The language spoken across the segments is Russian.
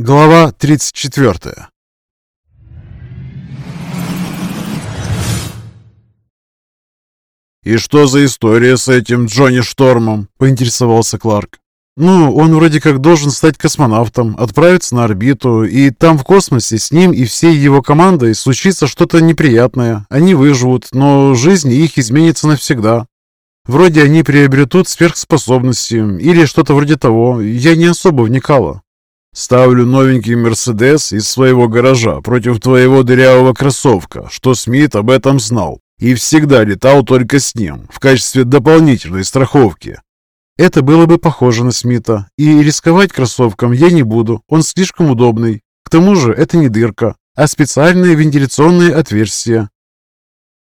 Глава 34 «И что за история с этим Джонни Штормом?» – поинтересовался Кларк. «Ну, он вроде как должен стать космонавтом, отправиться на орбиту, и там в космосе с ним и всей его командой случится что-то неприятное. Они выживут, но жизнь их изменится навсегда. Вроде они приобретут сверхспособности или что-то вроде того. Я не особо вникала. Ставлю новенький Мерседес из своего гаража против твоего дырявого кроссовка, что Смит об этом знал и всегда летал только с ним в качестве дополнительной страховки. Это было бы похоже на Смита, и рисковать кроссовком я не буду, он слишком удобный. К тому же это не дырка, а специальное вентиляционное отверстие.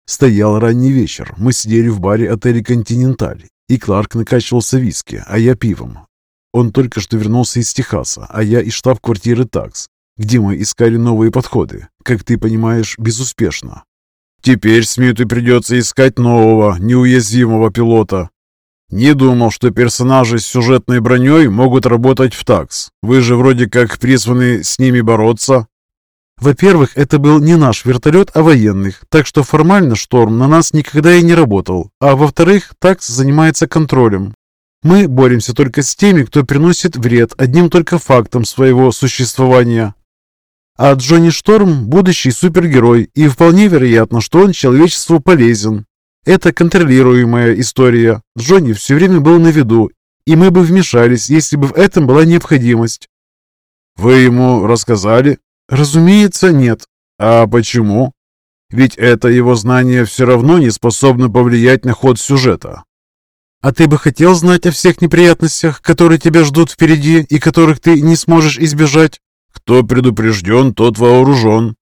Стоял ранний вечер, мы сидели в баре отеля «Континенталь», и Кларк накачивался виски, а я пивом. Он только что вернулся из Техаса, а я из штаб-квартиры ТАКС, где мы искали новые подходы. Как ты понимаешь, безуспешно. Теперь Смиту придется искать нового, неуязвимого пилота. Не думал, что персонажи с сюжетной броней могут работать в ТАКС. Вы же вроде как призваны с ними бороться. Во-первых, это был не наш вертолет, а военных, так что формально «Шторм» на нас никогда и не работал. А во-вторых, ТАКС занимается контролем. Мы боремся только с теми, кто приносит вред одним только фактом своего существования. А Джонни Шторм – будущий супергерой, и вполне вероятно, что он человечеству полезен. Это контролируемая история. Джонни все время был на виду, и мы бы вмешались, если бы в этом была необходимость. Вы ему рассказали? Разумеется, нет. А почему? Ведь это его знание все равно не способно повлиять на ход сюжета. А ты бы хотел знать о всех неприятностях, которые тебя ждут впереди и которых ты не сможешь избежать? Кто предупрежден, тот вооружен.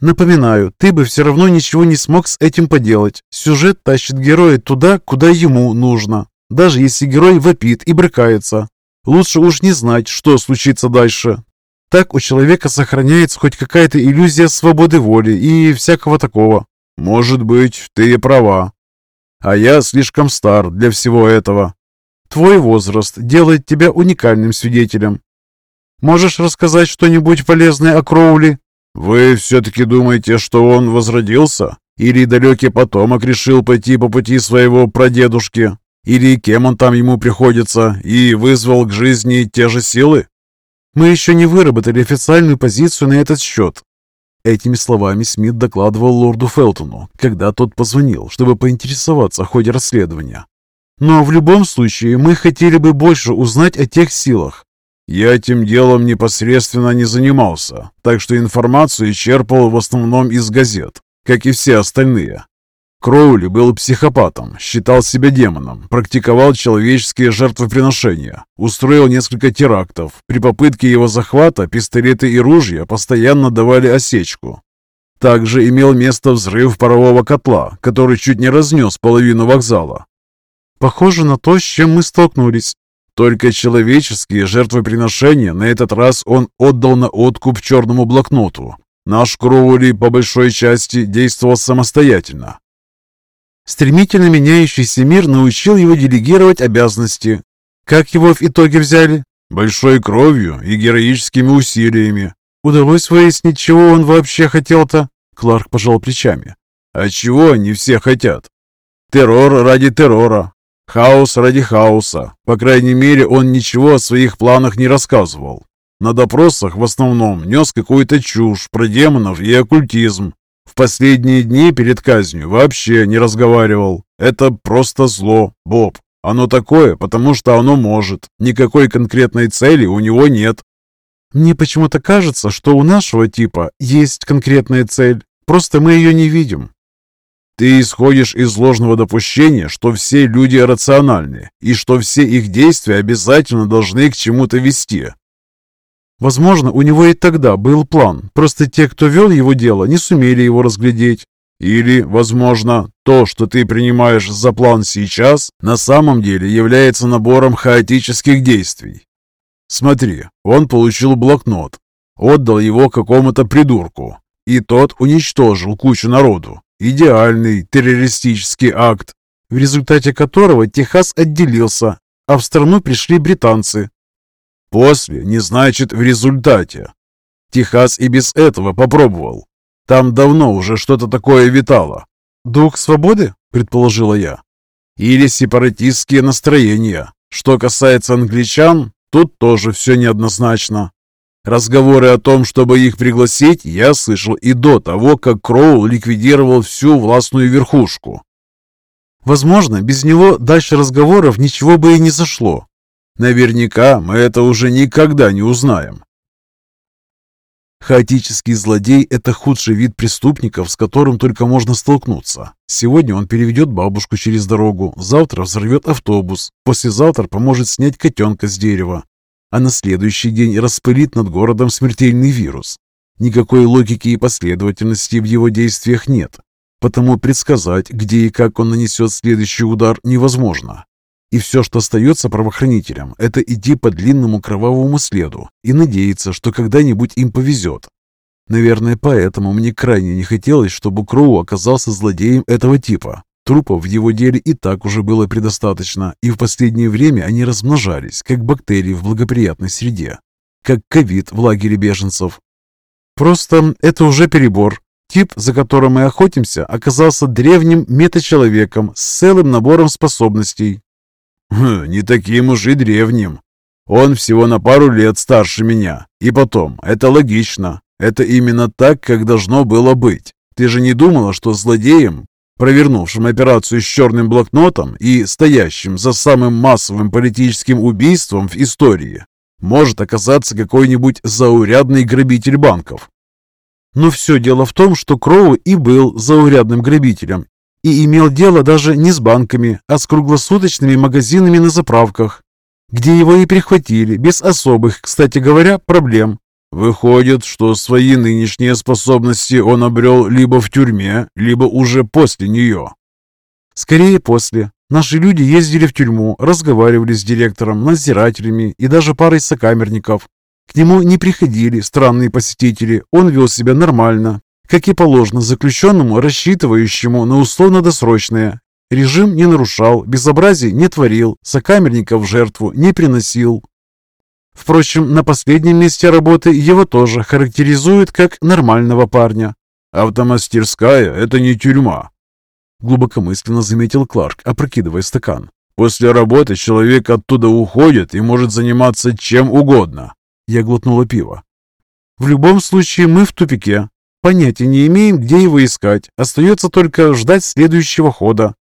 Напоминаю, ты бы все равно ничего не смог с этим поделать. Сюжет тащит героя туда, куда ему нужно. Даже если герой вопит и брыкается. Лучше уж не знать, что случится дальше. Так у человека сохраняется хоть какая-то иллюзия свободы воли и всякого такого. Может быть, ты и права. А я слишком стар для всего этого. Твой возраст делает тебя уникальным свидетелем. Можешь рассказать что-нибудь полезное о Кроули? Вы все-таки думаете, что он возродился? Или далекий потомок решил пойти по пути своего прадедушки? Или кем он там ему приходится и вызвал к жизни те же силы? Мы еще не выработали официальную позицию на этот счет. Этими словами Смит докладывал лорду Фелтону, когда тот позвонил, чтобы поинтересоваться о ходе расследования. Но в любом случае мы хотели бы больше узнать о тех силах. Я этим делом непосредственно не занимался, так что информацию черпал в основном из газет, как и все остальные. Кроули был психопатом, считал себя демоном, практиковал человеческие жертвоприношения, устроил несколько терактов. При попытке его захвата пистолеты и ружья постоянно давали осечку. Также имел место взрыв парового котла, который чуть не разнес половину вокзала. Похоже на то, с чем мы столкнулись. Только человеческие жертвоприношения на этот раз он отдал на откуп черному блокноту. Наш Кроули по большой части действовал самостоятельно, Стремительно меняющийся мир научил его делегировать обязанности. Как его в итоге взяли? Большой кровью и героическими усилиями. Удалось выяснить, чего он вообще хотел-то? Кларк пожал плечами. А чего они все хотят? Террор ради террора. Хаос ради хаоса. По крайней мере, он ничего о своих планах не рассказывал. На допросах в основном нес какую-то чушь про демонов и оккультизм. В последние дни перед казнью вообще не разговаривал. Это просто зло, Боб. Оно такое, потому что оно может. Никакой конкретной цели у него нет. Мне почему-то кажется, что у нашего типа есть конкретная цель. Просто мы ее не видим. Ты исходишь из ложного допущения, что все люди рациональны, и что все их действия обязательно должны к чему-то вести. Возможно, у него и тогда был план, просто те, кто вел его дело, не сумели его разглядеть. Или, возможно, то, что ты принимаешь за план сейчас, на самом деле является набором хаотических действий. Смотри, он получил блокнот, отдал его какому-то придурку, и тот уничтожил кучу народу. Идеальный террористический акт, в результате которого Техас отделился, а в страну пришли британцы, После не значит в результате. Техас и без этого попробовал. Там давно уже что-то такое витало. «Дух свободы?» – предположила я. Или сепаратистские настроения. Что касается англичан, тут тоже все неоднозначно. Разговоры о том, чтобы их пригласить, я слышал и до того, как Кроул ликвидировал всю властную верхушку. Возможно, без него дальше разговоров ничего бы и не зашло. Наверняка мы это уже никогда не узнаем. Хаотический злодей – это худший вид преступников, с которым только можно столкнуться. Сегодня он переведет бабушку через дорогу, завтра взорвет автобус, послезавтра поможет снять котенка с дерева, а на следующий день распылит над городом смертельный вирус. Никакой логики и последовательности в его действиях нет, потому предсказать, где и как он нанесет следующий удар, невозможно. И все, что остается правоохранителям, это идти по длинному кровавому следу и надеяться, что когда-нибудь им повезет. Наверное, поэтому мне крайне не хотелось, чтобы Кроу оказался злодеем этого типа. Трупов в его деле и так уже было предостаточно, и в последнее время они размножались, как бактерии в благоприятной среде, как ковид в лагере беженцев. Просто это уже перебор. Тип, за которым мы охотимся, оказался древним метачеловеком с целым набором способностей, Хм, не таким уж и древним. Он всего на пару лет старше меня. И потом, это логично. Это именно так, как должно было быть. Ты же не думала, что злодеем, провернувшим операцию с черным блокнотом и стоящим за самым массовым политическим убийством в истории, может оказаться какой-нибудь заурядный грабитель банков. Но все дело в том, что Кроу и был заурядным грабителем, и имел дело даже не с банками, а с круглосуточными магазинами на заправках, где его и прихватили, без особых, кстати говоря, проблем. Выходит, что свои нынешние способности он обрел либо в тюрьме, либо уже после нее. Скорее после. Наши люди ездили в тюрьму, разговаривали с директором, надзирателями и даже парой сокамерников. К нему не приходили странные посетители, он вел себя нормально, как и положено заключенному, рассчитывающему на условно-досрочное. Режим не нарушал, безобразий не творил, сокамерников жертву не приносил. Впрочем, на последнем месте работы его тоже характеризуют как нормального парня. «Автомастерская – это не тюрьма», – глубокомысленно заметил Кларк, опрокидывая стакан. «После работы человек оттуда уходит и может заниматься чем угодно». Я глотнула пиво. «В любом случае мы в тупике. Понятия не имеем, где его искать. Остается только ждать следующего хода.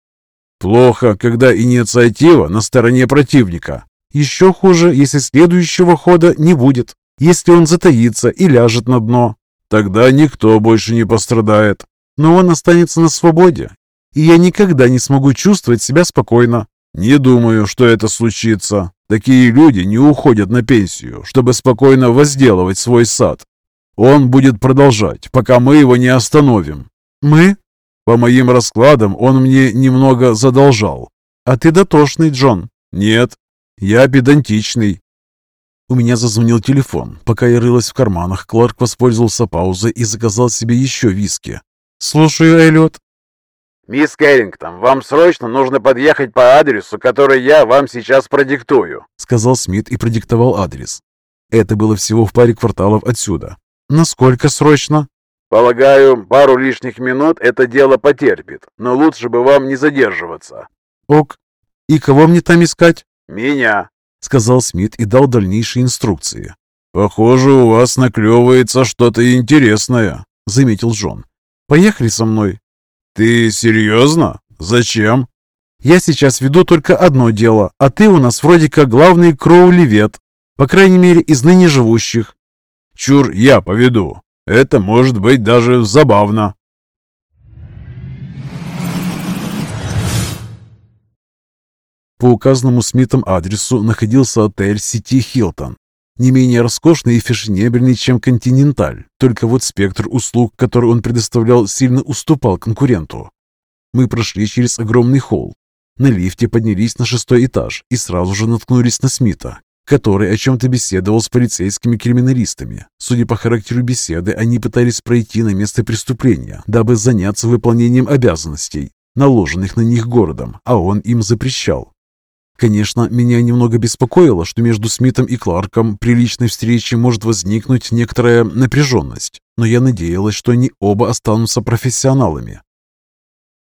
Плохо, когда инициатива на стороне противника. Еще хуже, если следующего хода не будет. Если он затаится и ляжет на дно. Тогда никто больше не пострадает. Но он останется на свободе. И я никогда не смогу чувствовать себя спокойно. Не думаю, что это случится. Такие люди не уходят на пенсию, чтобы спокойно возделывать свой сад. Он будет продолжать, пока мы его не остановим. Мы? По моим раскладам он мне немного задолжал. А ты дотошный, Джон. Нет, я педантичный. У меня зазвонил телефон. Пока я рылась в карманах, Кларк воспользовался паузой и заказал себе еще виски. «Слушаю, Эллиот». «Мисс Кэррингтон, вам срочно нужно подъехать по адресу, который я вам сейчас продиктую», сказал Смит и продиктовал адрес. Это было всего в паре кварталов отсюда. «Насколько срочно?» «Полагаю, пару лишних минут это дело потерпит, но лучше бы вам не задерживаться». «Ок. И кого мне там искать?» «Меня», — сказал Смит и дал дальнейшие инструкции. «Похоже, у вас наклевывается что-то интересное», — заметил Джон. «Поехали со мной». «Ты серьезно? Зачем?» «Я сейчас веду только одно дело, а ты у нас вроде как главный кроулевет, по крайней мере, из ныне живущих. Чур, я поведу. Это может быть даже забавно. По указанному Смитом адресу находился отель сети «Хилтон». Не менее роскошный и фешенебельный, чем «Континенталь», только вот спектр услуг, который он предоставлял, сильно уступал конкуренту. Мы прошли через огромный холл. На лифте поднялись на шестой этаж и сразу же наткнулись на Смита, который о чем-то беседовал с полицейскими криминалистами. Судя по характеру беседы, они пытались пройти на место преступления, дабы заняться выполнением обязанностей, наложенных на них городом, а он им запрещал. Конечно, меня немного беспокоило, что между Смитом и Кларком при личной встрече может возникнуть некоторая напряженность, но я надеялась, что они оба останутся профессионалами.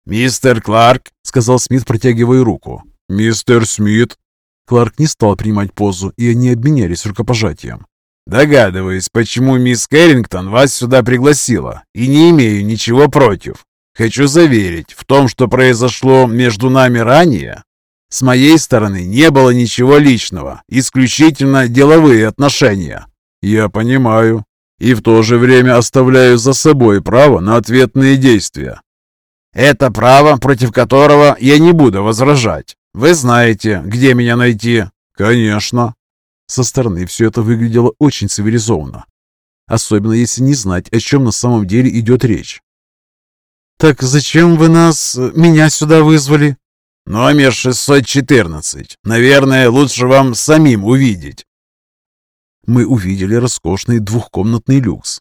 «Мистер Кларк», — сказал Смит, протягивая руку. «Мистер Смит». Кларк не стал принимать позу, и они обменялись рукопожатием. «Догадываюсь, почему мисс Кэррингтон вас сюда пригласила, и не имею ничего против. Хочу заверить, в том, что произошло между нами ранее, с моей стороны не было ничего личного, исключительно деловые отношения». «Я понимаю. И в то же время оставляю за собой право на ответные действия». «Это право, против которого я не буду возражать. Вы знаете, где меня найти?» «Конечно». Со стороны все это выглядело очень цивилизованно. Особенно если не знать, о чем на самом деле идет речь. «Так зачем вы нас, меня сюда вызвали?» «Номер 614. Наверное, лучше вам самим увидеть». Мы увидели роскошный двухкомнатный люкс.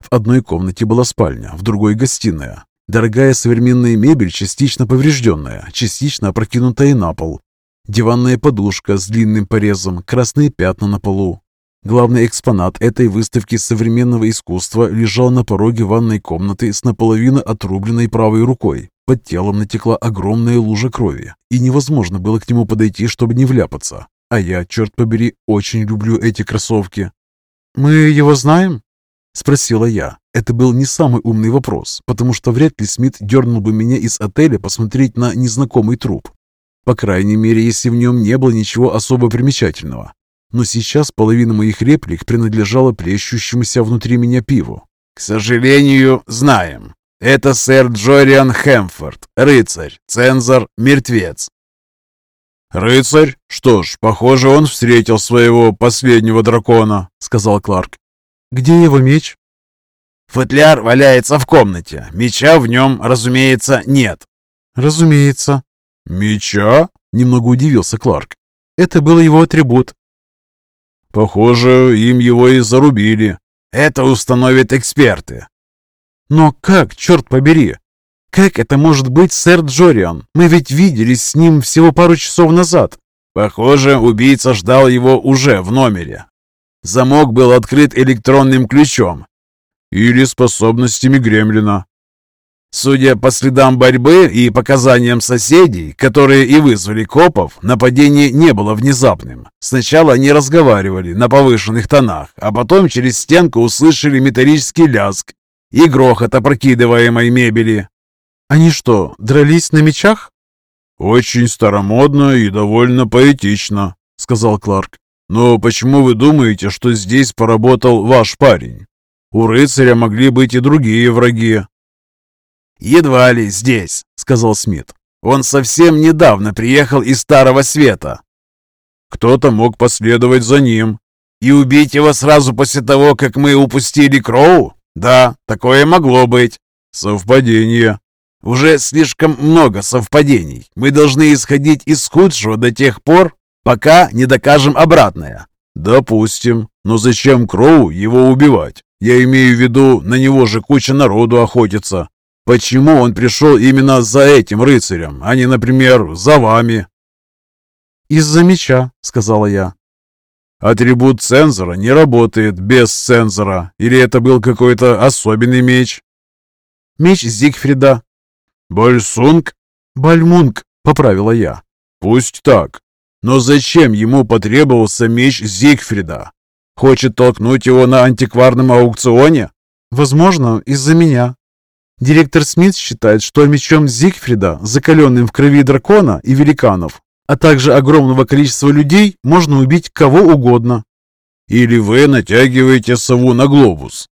В одной комнате была спальня, в другой – гостиная. Дорогая современная мебель, частично поврежденная, частично опрокинутая на пол. Диванная подушка с длинным порезом, красные пятна на полу. Главный экспонат этой выставки современного искусства лежал на пороге ванной комнаты с наполовину отрубленной правой рукой. Под телом натекла огромная лужа крови, и невозможно было к нему подойти, чтобы не вляпаться. А я, черт побери, очень люблю эти кроссовки. «Мы его знаем?» – спросила я. Это был не самый умный вопрос, потому что вряд ли Смит дернул бы меня из отеля посмотреть на незнакомый труп. По крайней мере, если в нем не было ничего особо примечательного. Но сейчас половина моих реплик принадлежала плещущемуся внутри меня пиву. «К сожалению, знаем. Это сэр Джориан Хэмфорд, рыцарь, цензор, мертвец». «Рыцарь? Что ж, похоже, он встретил своего последнего дракона», — сказал Кларк. «Где его меч?» Футляр валяется в комнате. Меча в нем, разумеется, нет. Разумеется. Меча? Немного удивился Кларк. Это был его атрибут. Похоже, им его и зарубили. Это установят эксперты. Но как, черт побери? Как это может быть сэр Джориан? Мы ведь виделись с ним всего пару часов назад. Похоже, убийца ждал его уже в номере. Замок был открыт электронным ключом, или способностями гремлина. Судя по следам борьбы и показаниям соседей, которые и вызвали копов, нападение не было внезапным. Сначала они разговаривали на повышенных тонах, а потом через стенку услышали металлический лязг и грохот опрокидываемой мебели. «Они что, дрались на мечах?» «Очень старомодно и довольно поэтично», — сказал Кларк. «Но почему вы думаете, что здесь поработал ваш парень?» У рыцаря могли быть и другие враги. «Едва ли здесь», — сказал Смит. «Он совсем недавно приехал из Старого Света». «Кто-то мог последовать за ним». «И убить его сразу после того, как мы упустили Кроу? Да, такое могло быть». «Совпадение». «Уже слишком много совпадений. Мы должны исходить из худшего до тех пор, пока не докажем обратное». «Допустим. Но зачем Кроу его убивать? Я имею в виду, на него же куча народу охотится. Почему он пришел именно за этим рыцарем, а не, например, за вами?» «Из-за меча», — сказала я. «Атрибут цензора не работает без цензора. Или это был какой-то особенный меч?» «Меч Зигфрида». «Бальсунг?» «Бальмунг», — поправила я. «Пусть так. Но зачем ему потребовался меч Зигфрида? Хочет толкнуть его на антикварном аукционе? Возможно, из-за меня. Директор Смит считает, что мечом Зигфрида, закаленным в крови дракона и великанов, а также огромного количества людей, можно убить кого угодно. Или вы натягиваете сову на глобус.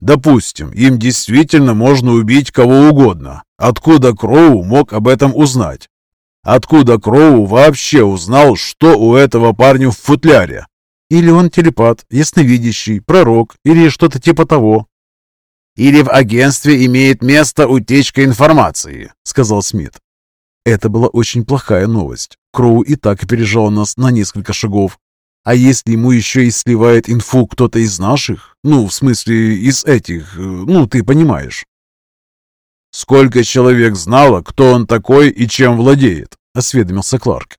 Допустим, им действительно можно убить кого угодно. Откуда Кроу мог об этом узнать? Откуда Кроу вообще узнал, что у этого парня в футляре? Или он телепат, ясновидящий, пророк или что-то типа того. «Или в агентстве имеет место утечка информации», — сказал Смит. Это была очень плохая новость. Кроу и так опережал нас на несколько шагов. А если ему еще и сливает инфу кто-то из наших, ну, в смысле, из этих, ну, ты понимаешь. «Сколько человек знало, кто он такой и чем владеет?» — осведомился Кларк.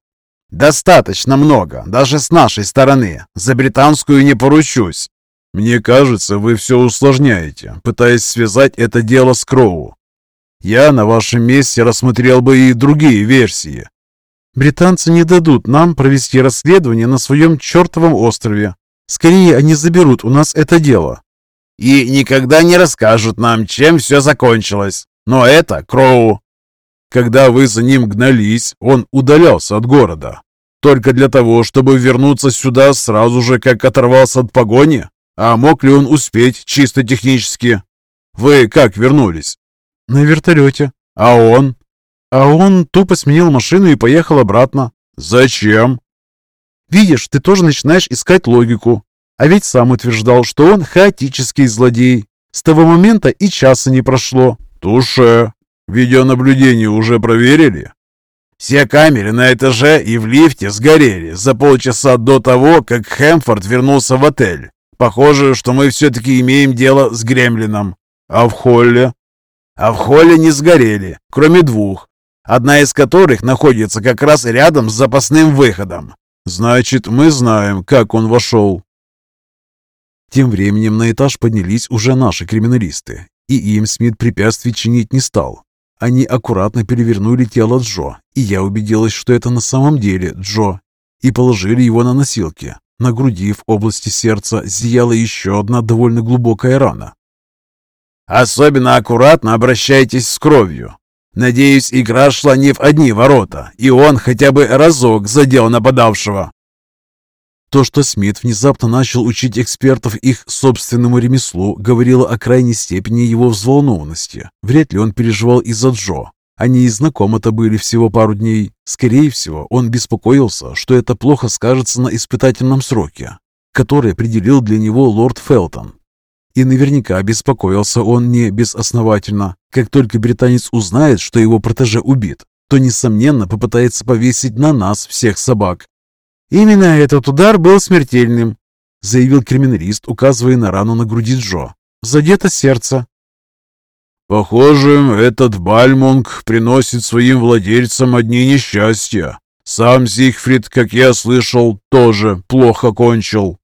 «Достаточно много, даже с нашей стороны. За британскую не поручусь». «Мне кажется, вы все усложняете, пытаясь связать это дело с Кроу. Я на вашем месте рассмотрел бы и другие версии. Британцы не дадут нам провести расследование на своем чертовом острове. Скорее, они заберут у нас это дело. И никогда не расскажут нам, чем все закончилось. Но это Кроу. Когда вы за ним гнались, он удалялся от города. Только для того, чтобы вернуться сюда сразу же, как оторвался от погони? А мог ли он успеть чисто технически? Вы как вернулись? На вертолете. А он? А он тупо сменил машину и поехал обратно. Зачем? Видишь, ты тоже начинаешь искать логику. А ведь сам утверждал, что он хаотический злодей. С того момента и часа не прошло. Туше. Видеонаблюдение уже проверили? Все камеры на этаже и в лифте сгорели за полчаса до того, как Хэмфорд вернулся в отель. Похоже, что мы все-таки имеем дело с Гремлином. А в холле? А в холле не сгорели, кроме двух, одна из которых находится как раз рядом с запасным выходом. Значит, мы знаем, как он вошел. Тем временем на этаж поднялись уже наши криминалисты, и им Смит препятствий чинить не стал. Они аккуратно перевернули тело Джо, и я убедилась, что это на самом деле Джо, и положили его на носилки. На груди в области сердца зияла еще одна довольно глубокая рана, Особенно аккуратно обращайтесь с кровью. Надеюсь, игра шла не в одни ворота, и он хотя бы разок задел нападавшего. То, что Смит внезапно начал учить экспертов их собственному ремеслу, говорило о крайней степени его взволнованности. Вряд ли он переживал из-за Джо. Они и знакомы-то были всего пару дней. Скорее всего, он беспокоился, что это плохо скажется на испытательном сроке, который определил для него лорд Фелтон. И наверняка беспокоился он не безосновательно. Как только британец узнает, что его протеже убит, то, несомненно, попытается повесить на нас всех собак. «Именно этот удар был смертельным», — заявил криминалист, указывая на рану на груди Джо. «Задето сердце». «Похоже, этот Бальмонг приносит своим владельцам одни несчастья. Сам Зигфрид, как я слышал, тоже плохо кончил».